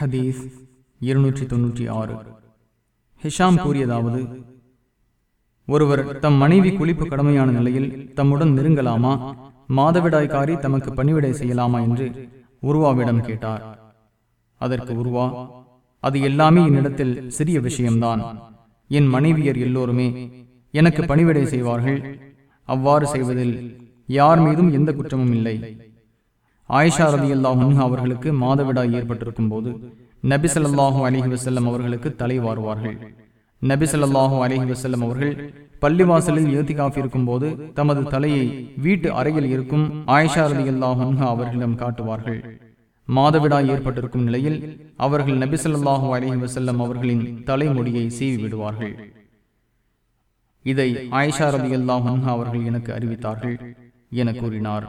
ஹதீஸ் இருநூற்றி தொன்னூற்றி ஆறு ஹிஷாம் கூறியதாவது ஒருவர் தம் மனைவி குளிப்பு கடமையான நிலையில் தம்முடன் நெருங்கலாமா? மாதவிடாய்க்காரி தமக்கு பணிவிடை செய்யலாமா? என்று உருவாவிடம் கேட்டார். அதற்கு உருவா அது எல்லாமே என்னிடத்தில் சிறிய விஷயம்தான். என் மனைவியர் எல்லோருமே எனக்கு பணிவிடை செய்வார்கள். அவ்வாறு செய்வதில் யார் மீதும் எந்த குற்றமும் இல்லை. ஆயிஷா ரதி அல்லாஹ் அவர்களுக்கு மாதவிடாய் ஏற்பட்டிருக்கும் போது நபி சொல்லாஹு அலஹி வசல்லம் அவர்களுக்கு தலை வாருவார்கள். நபி சொல்லாஹு அலஹி வசல்லம் அவர்கள் பள்ளிவாசலில் ஏத்திகாஃப் இருக்கும் போது தமது தலையை வீட்டு அறையில் இருக்கும் ஆயிஷா ரதி அல்லாஹ் அவர்களிடம் காட்டுவார்கள். மாதவிடாய் ஏற்பட்டிருக்கும் நிலையில் அவர்கள் நபி சொல்லாஹு அலஹி வசல்லம் அவர்களின் தலைமுடியை சீவி விடுவார்கள் இதை ஆயிஷா ரதி அல்லாஹ் அவர்கள் எனக்கு அறிவித்தார்கள் என கூறினார்.